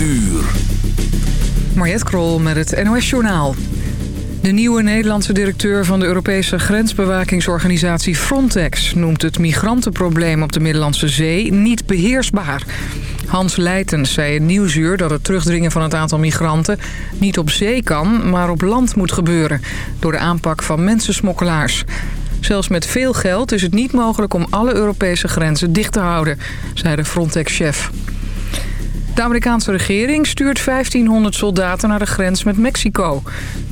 uur. Mariette Krol met het NOS Journaal. De nieuwe Nederlandse directeur van de Europese grensbewakingsorganisatie Frontex... noemt het migrantenprobleem op de Middellandse Zee niet beheersbaar. Hans Leitens zei in Nieuwsuur dat het terugdringen van het aantal migranten... niet op zee kan, maar op land moet gebeuren... door de aanpak van mensensmokkelaars. Zelfs met veel geld is het niet mogelijk om alle Europese grenzen dicht te houden... zei de Frontex-chef. De Amerikaanse regering stuurt 1500 soldaten naar de grens met Mexico.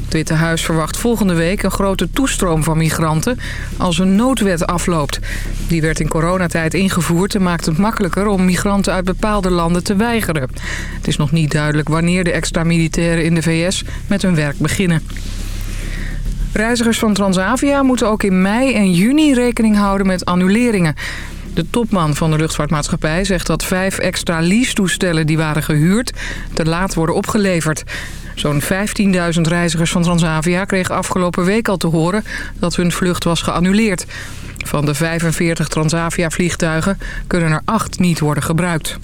Het Witte Huis verwacht volgende week een grote toestroom van migranten als een noodwet afloopt. Die werd in coronatijd ingevoerd en maakt het makkelijker om migranten uit bepaalde landen te weigeren. Het is nog niet duidelijk wanneer de extra militairen in de VS met hun werk beginnen. Reizigers van Transavia moeten ook in mei en juni rekening houden met annuleringen. De topman van de luchtvaartmaatschappij zegt dat vijf extra lease-toestellen die waren gehuurd te laat worden opgeleverd. Zo'n 15.000 reizigers van Transavia kregen afgelopen week al te horen dat hun vlucht was geannuleerd. Van de 45 Transavia-vliegtuigen kunnen er acht niet worden gebruikt.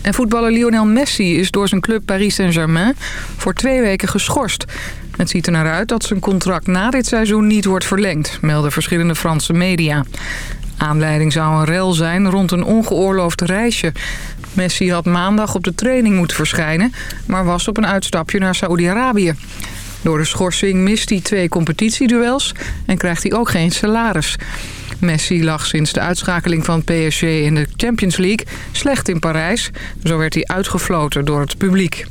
En voetballer Lionel Messi is door zijn club Paris Saint-Germain voor twee weken geschorst. Het ziet er naar uit dat zijn contract na dit seizoen niet wordt verlengd, melden verschillende Franse media. Aanleiding zou een rel zijn rond een ongeoorloofd reisje. Messi had maandag op de training moeten verschijnen... maar was op een uitstapje naar Saoedi-Arabië. Door de schorsing mist hij twee competitieduels... en krijgt hij ook geen salaris. Messi lag sinds de uitschakeling van PSG in de Champions League slecht in Parijs. Zo werd hij uitgefloten door het publiek.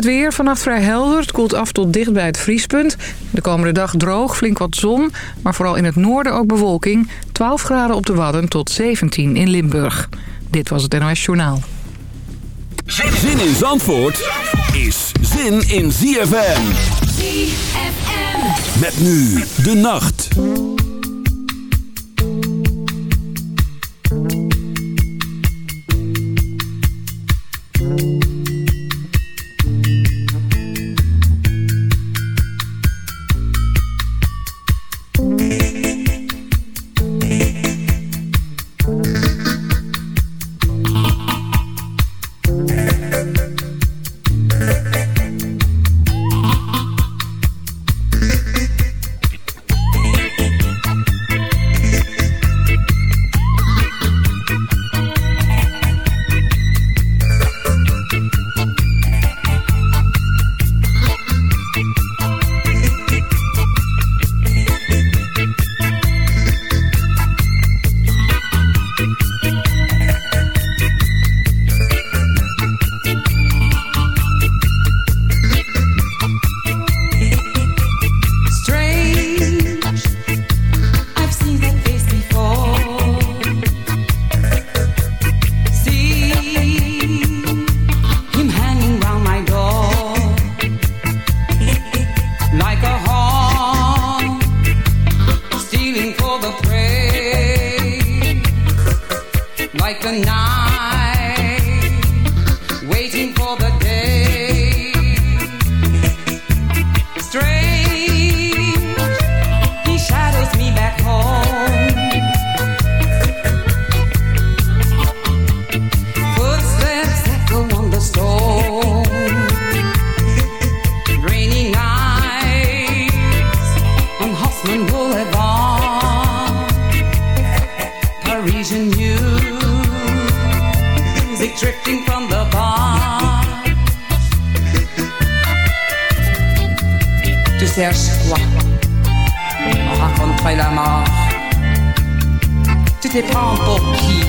Het weer vannacht vrij helder. Het koelt af tot dicht bij het vriespunt. De komende dag droog, flink wat zon. Maar vooral in het noorden ook bewolking. 12 graden op de Wadden tot 17 in Limburg. Dit was het NOS Journaal. Zin in Zandvoort is zin in ZFM. ZFM. Met nu de nacht. Te prends pour qui?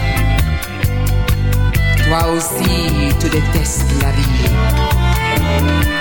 Toi aussi, tu détestes la vie.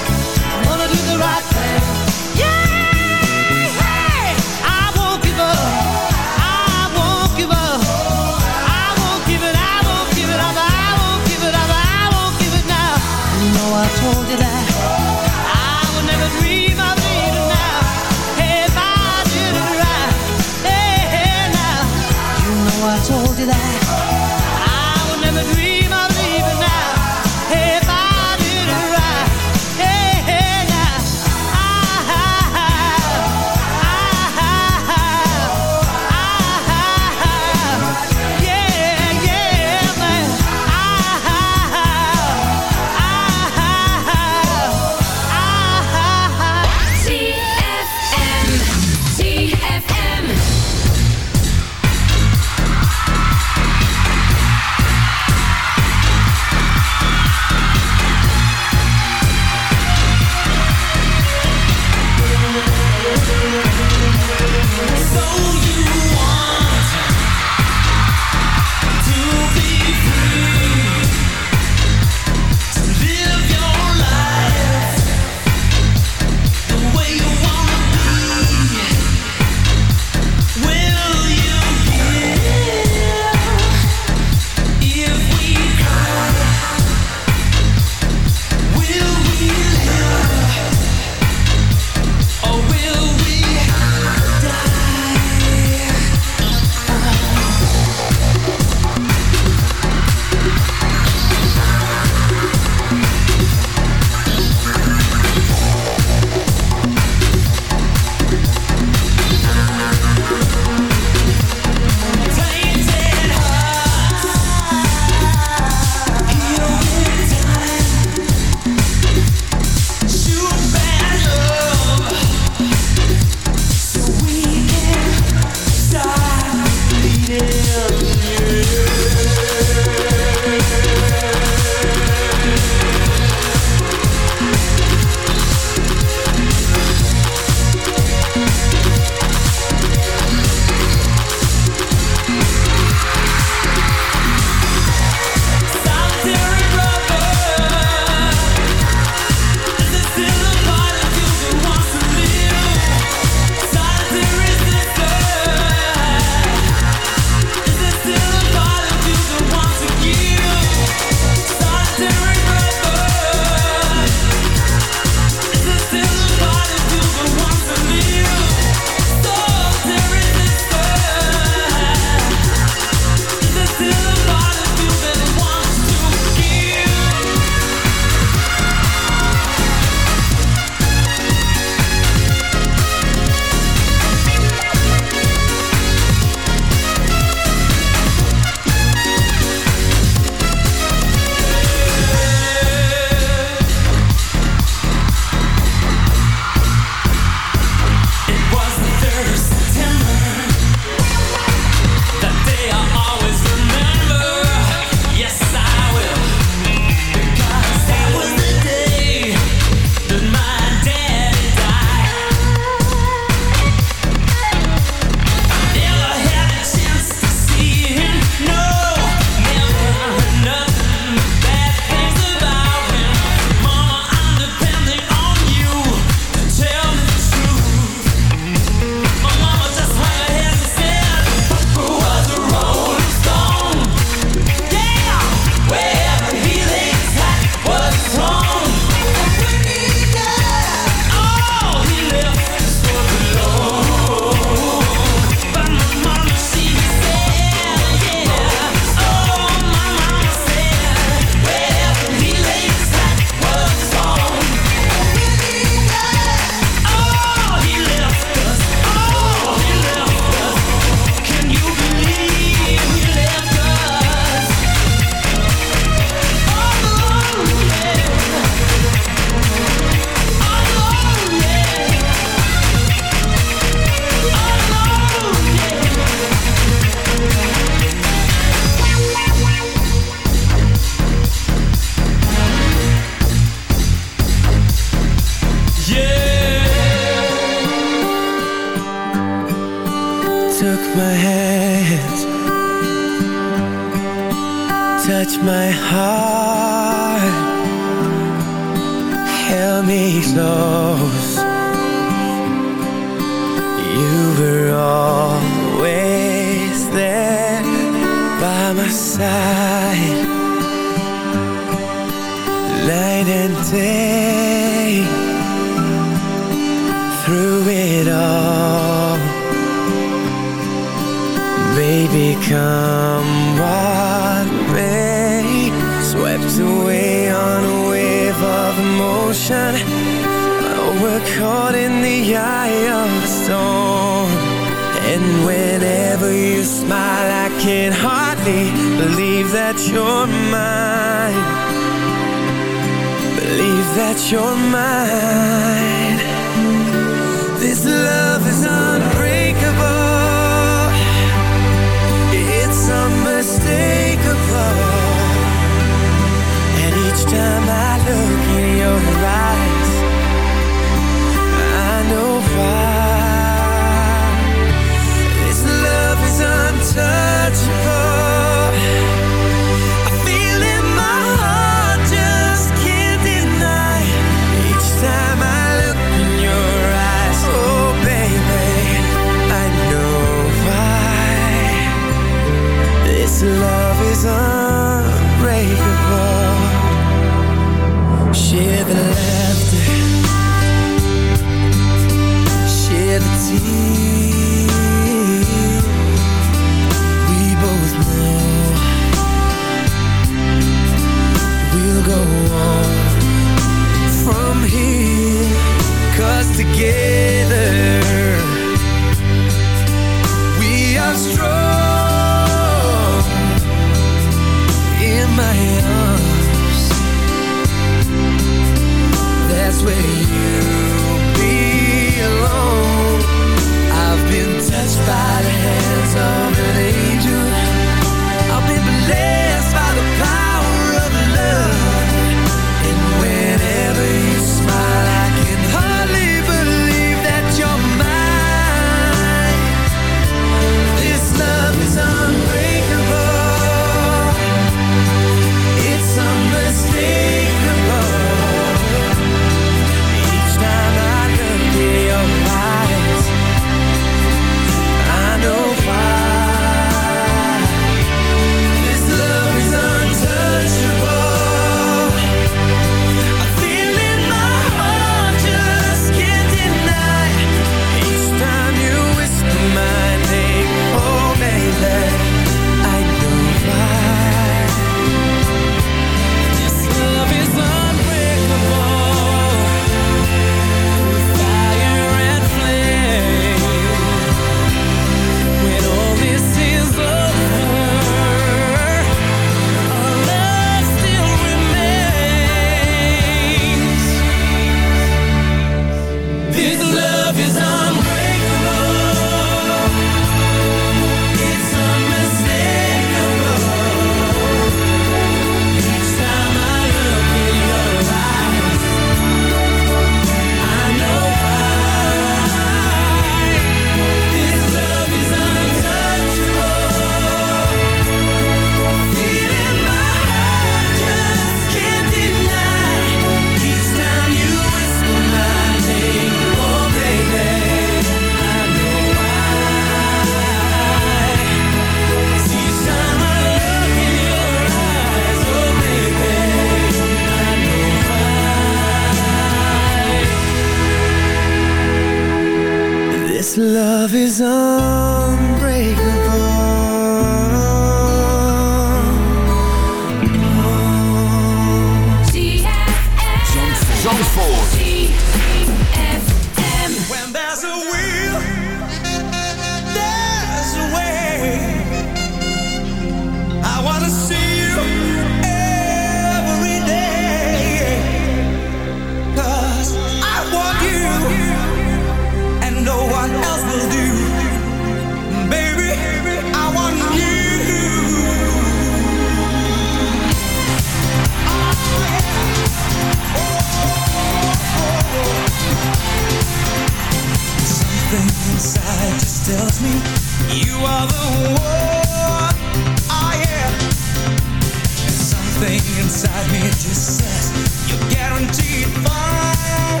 Inside me just says you're guaranteed fine.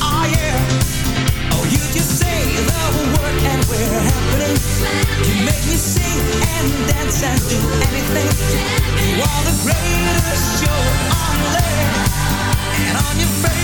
Oh yeah. Oh, you just say the word and we're happening. You make me sing and dance and do anything. You are the greatest show on land, and on your face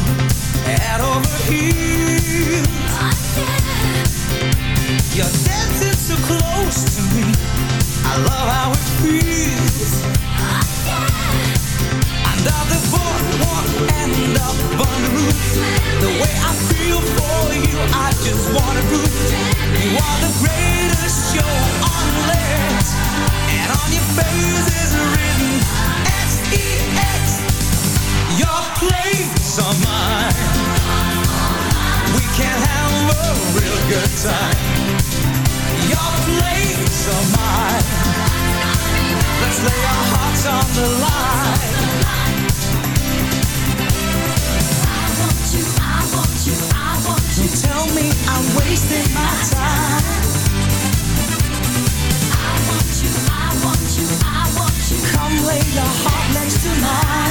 head over heels. You're dancing so close to me. I love how it feels. Under the boardwalk and up on the roof. The way I feel for you, I just wanna prove. You are the greatest show on land. And on your face is written S-E-X. Your place mine. We can have a real good time. Your mine. Let's lay our hearts on the line. I want you, I want you, I want you. Tell me I'm wasting my time. I want you, I want you, I want you. Come lay your heart next to mine.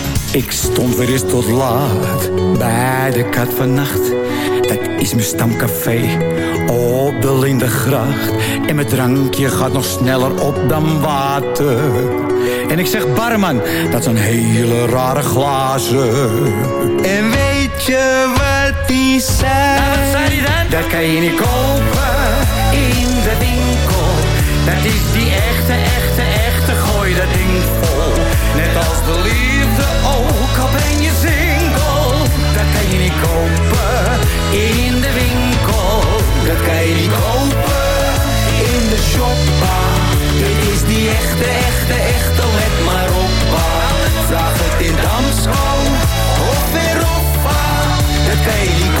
Ik stond weer eens tot laat bij de kat vannacht. Dat is mijn stamcafé op de Lindengracht. En mijn drankje gaat nog sneller op dan water. En ik zeg barman, dat zijn hele rare glazen. En weet je wat die zei? Nou, wat zei die dan? Dat kan je niet kopen in de winkel. Dat is die echte, echte, echte, kopen in de winkel. Dat kan je kopen in de shoppa. Dit is die echte, echte, echte, let maar op. Vraag het in Damsko of in Roffa. Dat kan je niet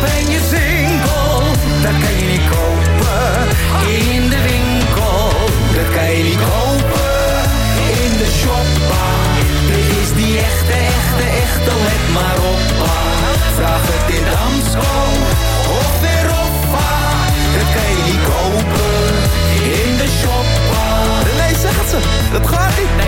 ben je single. Dat kan je niet kopen in de winkel. Dat kan je niet kopen in de shoppa. Dit is die echte, echte, echte, let maar op. Vraag het in Damsko of Roffa. Dat kan je niet kopen in de shoppa. Nee, zeg het ze, dat gaat niet.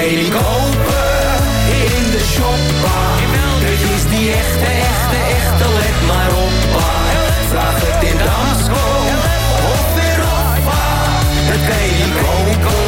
Kleding kopen in de shop. Dit is die echte, echte, echte, let maar op. Pa. Vraag het in Damsko of weer op. Het kleding kopen.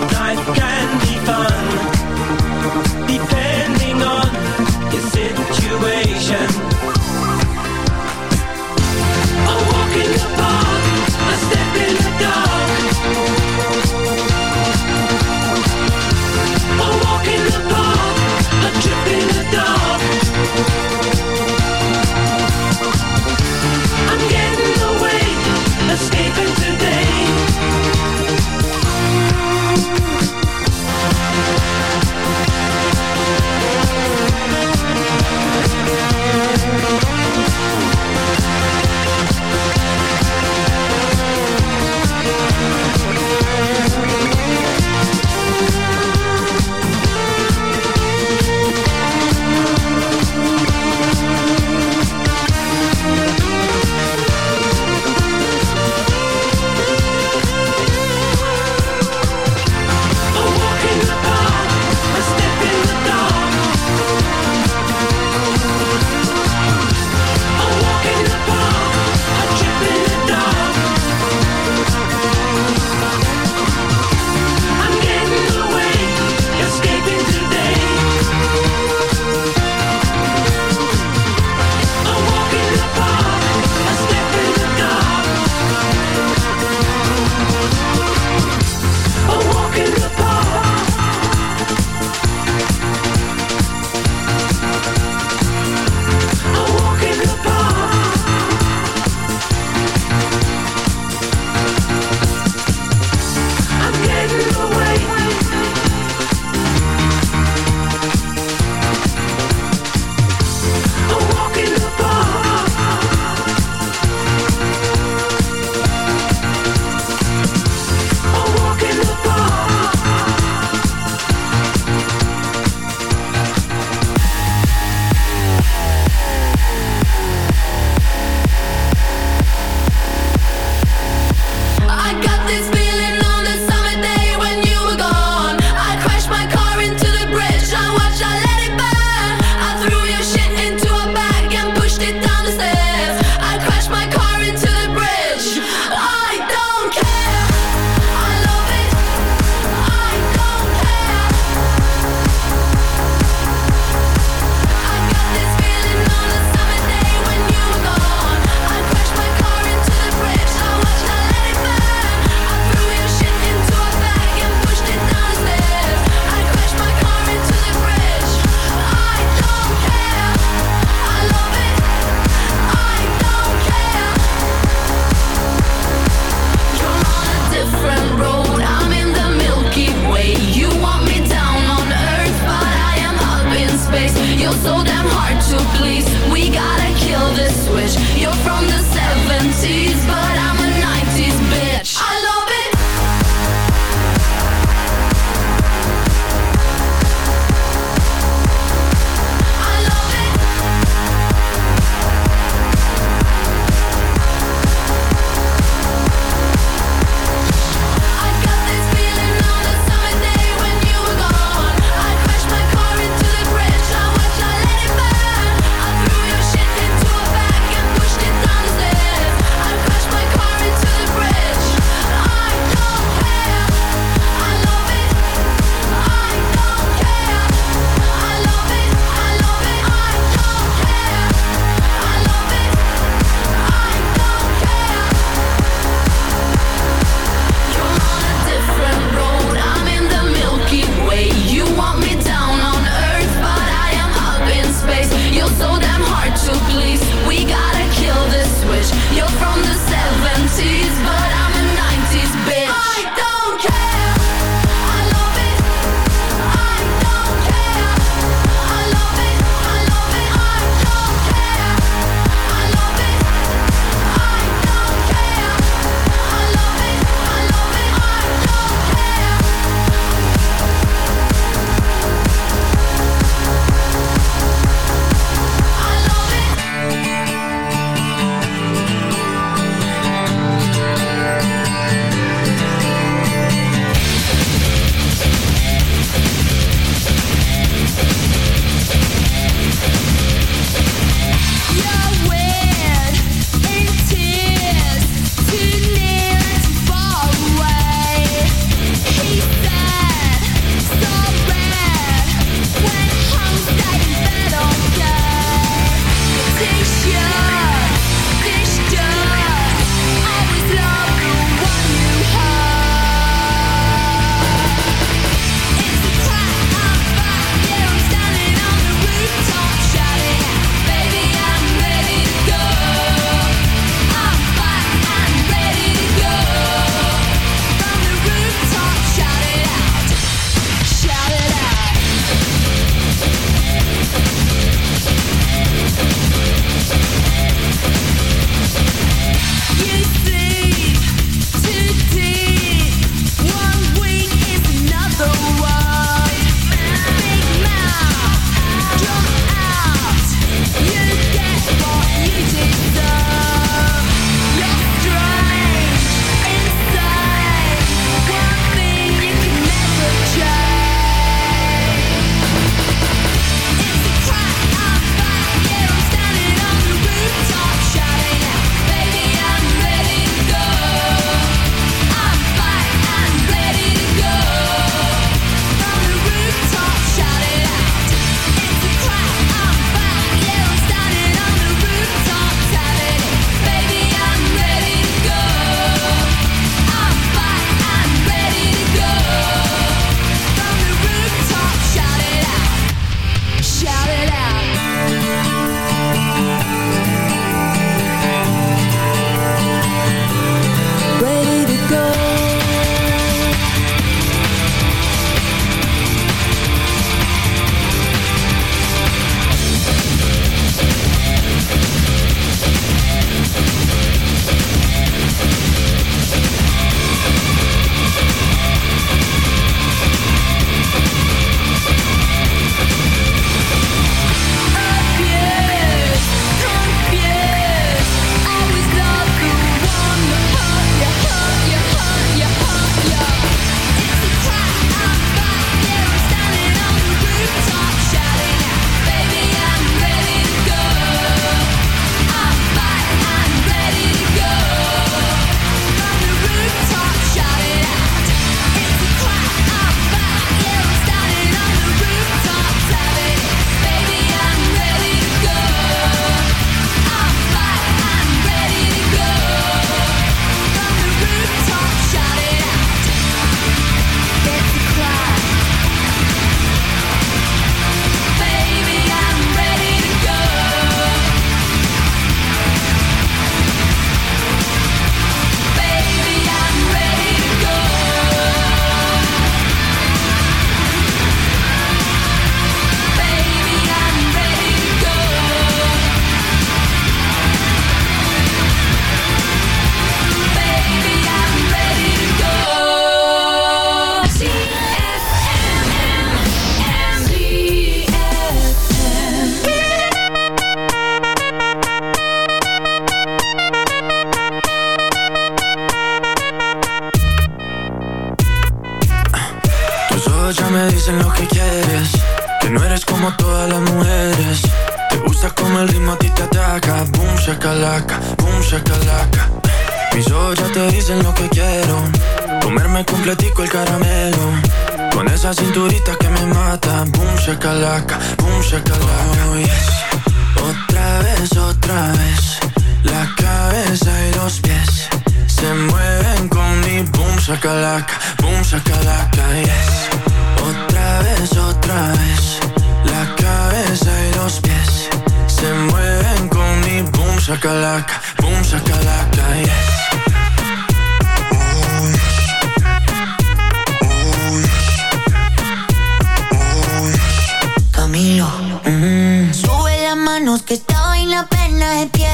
Night,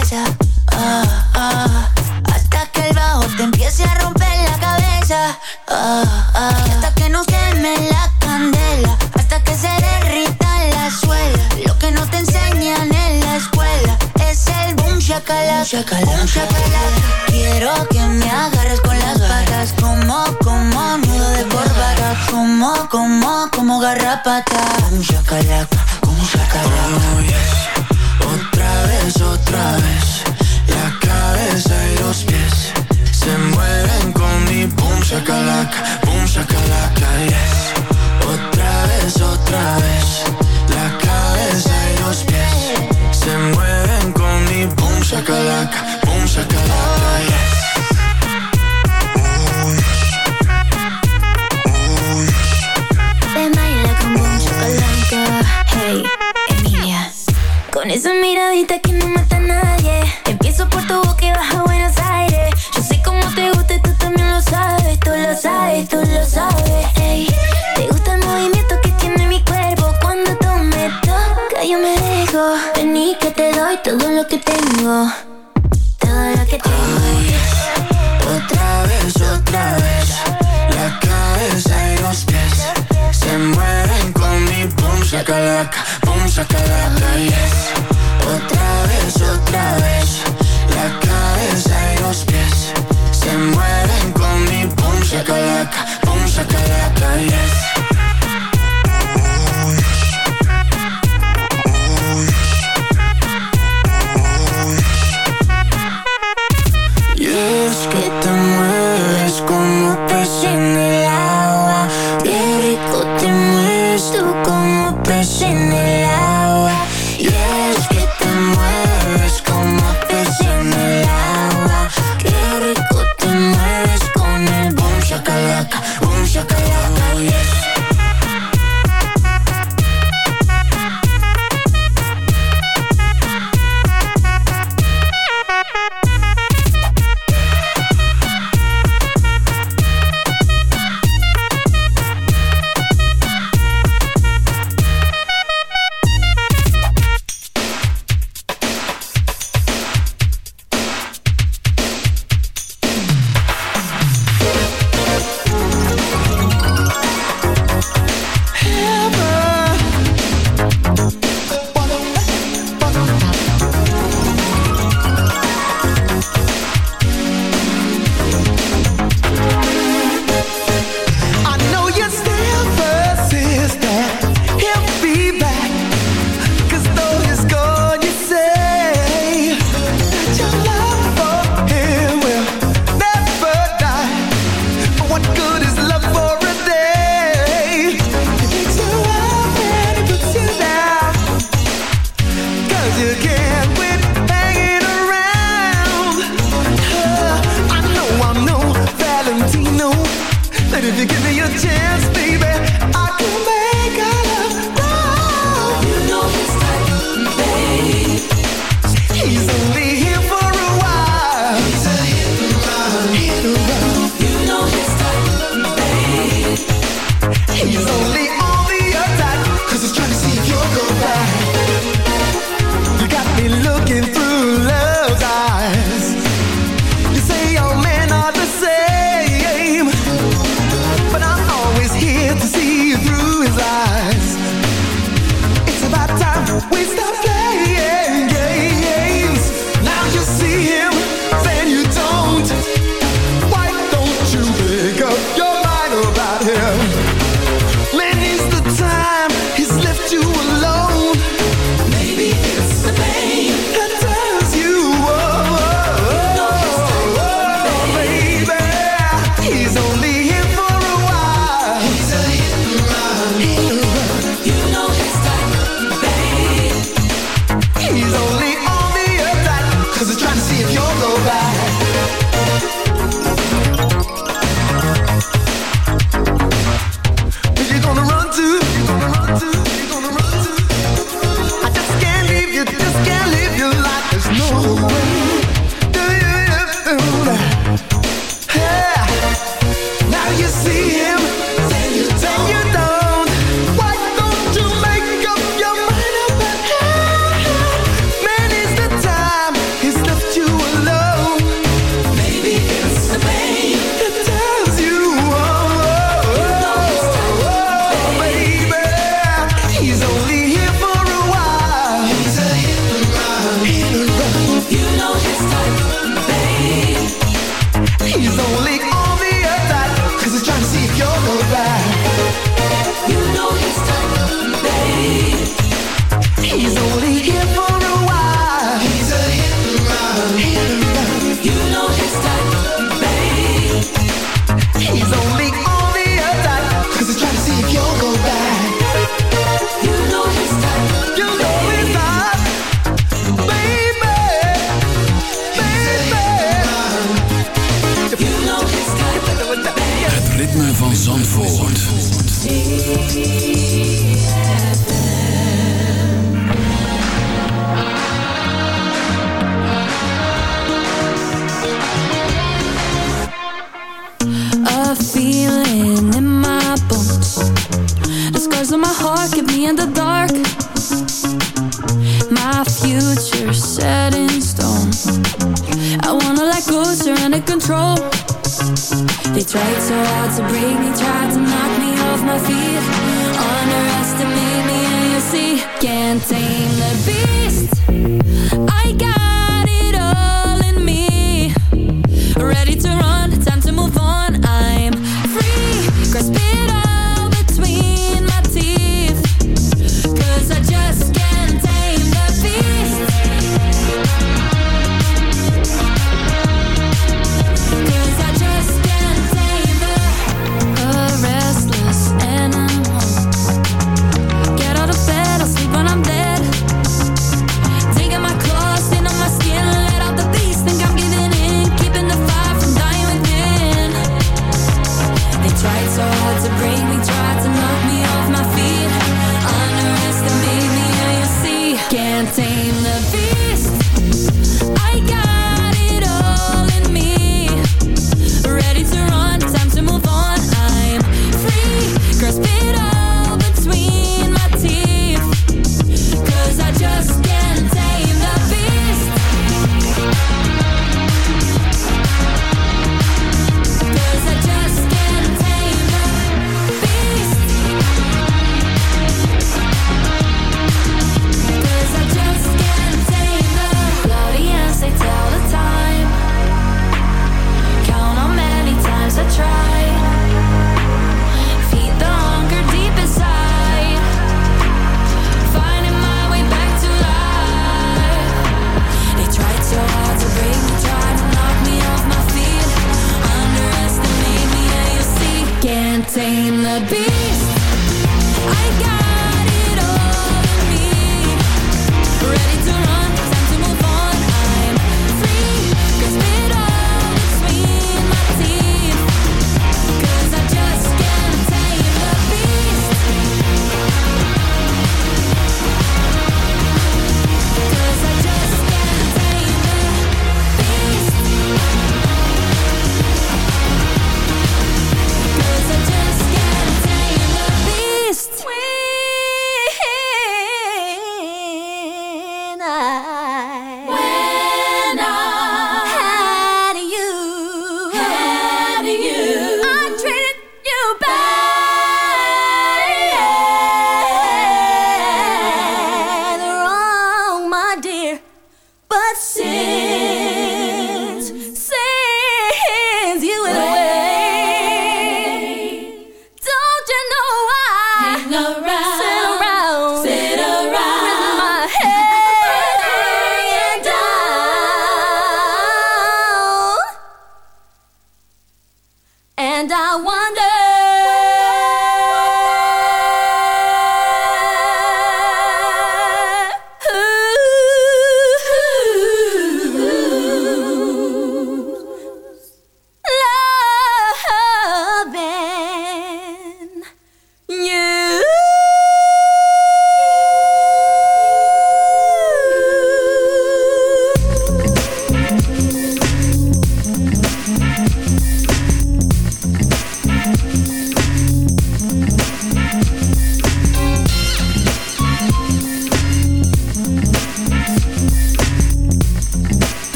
Ah, ah. hasta que el bajo te empiece a romper la cabeza. Ah, hasta que no queme la candela. Hasta que se derrita la suela. Lo que no te enseñan en la escuela es el boom shakalaka. Boom shakalaka. Quiero que me agarres con las patas. Como, como nudo de corbata. Como, como, como garrapata. Boom shakalaka. tú como pez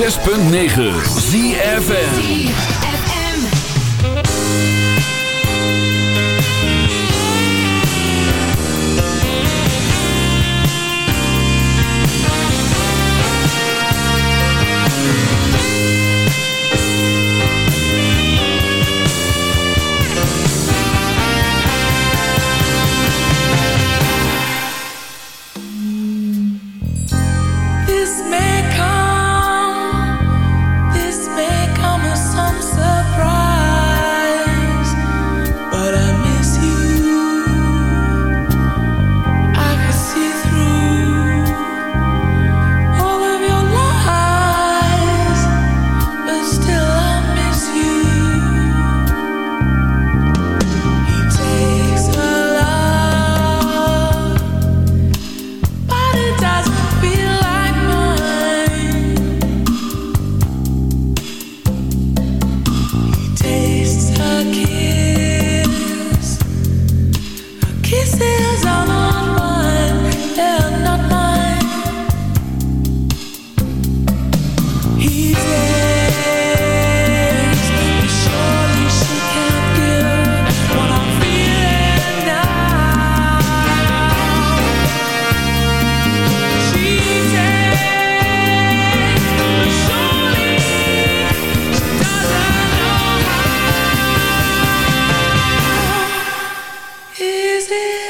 106.9 ZFN live.